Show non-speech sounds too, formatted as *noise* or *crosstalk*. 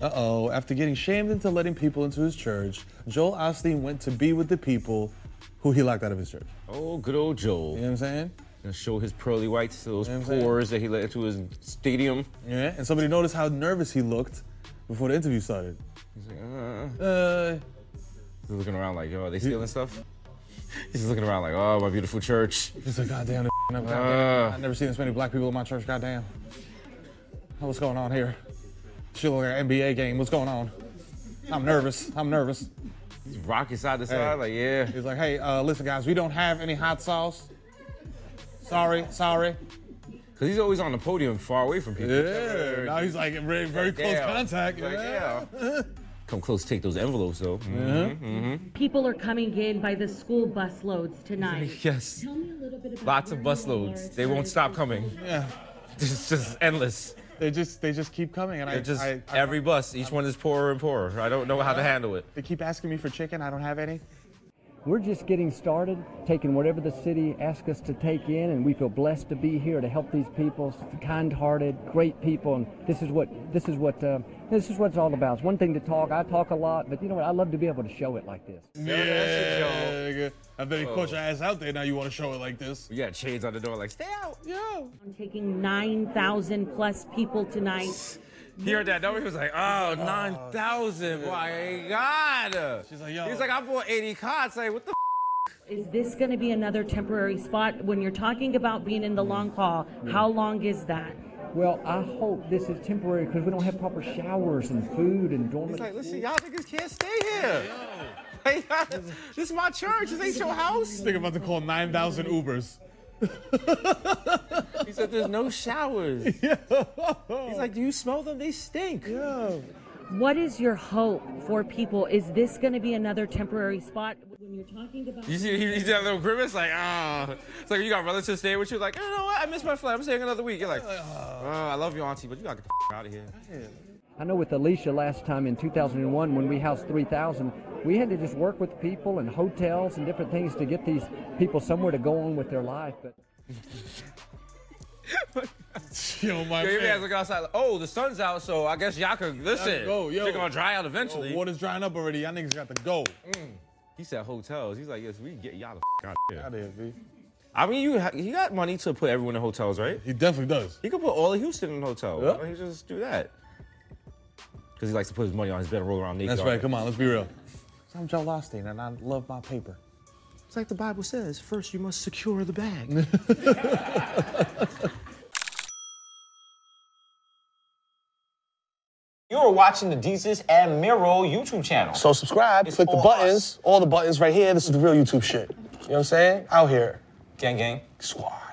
Uh oh. After getting shamed into letting people into his church, Joel Osteen went to be with the people who he locked out of his church. Oh, good old Joel. You know what I'm saying? Gonna show his pearly whites to those You know what I'm saying? pores that he let into his stadium. Yeah. And somebody noticed how nervous he looked before the interview started. He's like, uh, Uh, he's looking around like, yo, are they stealing stuff? He's looking around like, oh, my beautiful church. he's like, God damn, I've Uh. never seen this many black people in my church. God damn. What's going on here? Shit like an NBA game. What's going on? I'm nervous. I'm nervous. He's rocking side to side, like, yeah. He's like, hey, uh, listen, guys, we don't have any hot sauce. Sorry, sorry. Cause he's always on the podium far away from people. Yeah. Now he's like very, very close Damn. contact. Like, yeah. yeah. Come close, take those envelopes though. Mhm. People are coming in by the school bus loads tonight. *laughs* Yes. Tell me a little bit about Lots of where bus you all loads. are They won't starting stop to- coming. Yeah. *laughs* It's just endless. They just, they just keep coming, and I They're just I, I, every bus, each one is poorer and poorer. I don't know how to handle it. They keep asking me for chicken. I don't have any. We're just getting started, taking whatever the city asks us to take in, and we feel blessed to be here to help these people, kind-hearted, great people, and this is what this is what uh, this is what it's all about. It's one thing to talk. I talk a lot, but you know what? I love to be able to show it like this. Yeah. I bet he caught your ass out there. Now you want to show it like this? We got chains on the door, like stay out. Yo. I'm taking 9,000 plus people tonight. He heard that number, he was like, oh, 9,000. My God. She's like, yo. He's like, I bought 80 cots. Like, what the Is this going to be another temporary spot? When you're talking about being in the long haul, how long is that? Well, I hope this is temporary because we don't have proper showers and food and dormant. He's like, listen, y'all niggas can't stay here. *laughs* Hey, this is my church. This ain't your house. Think about to call 9,000 Ubers. *laughs* He said, there's no showers. *laughs* Yeah. He's like, do you smell them? They stink. Yeah. What is your hope for people? Is this going to be another temporary spot? When you're talking about You see, he, he did that little grimace, like, ah. It's like you got relatives staying with you, like, you know what? I miss my flight. I'm staying another week. You're like, oh, I love you, auntie, but you gotta get the out of here. I know with Allison last time in 2001 when we housed 3,000, we had to just work with people and hotels and different things to get these people somewhere to go on with their life. But *laughs* Yo, my Yo, your man. man's looking outside, like, oh, the sun's out, so I guess y'all could listen. go, yo. Shit gonna dry out Yo, eventually. water's drying up already. Y'all niggas got to go. Mm. He said hotels. He's like, yes, we get y'all the out of here. Out of here, B. I mean, you ha- he got money to put everyone in hotels, right? He definitely does. He could put all of Houston in a hotel. Yeah. Why don't he just do that? Because he likes to put his money on his bed and roll around naked. That's right. Come on, let's be real. I'm Joe Osteen, and I love my paper. It's like the Bible says, first you must secure the bag. *laughs* You're watching the Desus and Mero YouTube channel. So subscribe, It's click the buttons, us. all the buttons right here. This is the real YouTube shit. You know what I'm saying? Out here. Gang, gang. Squad.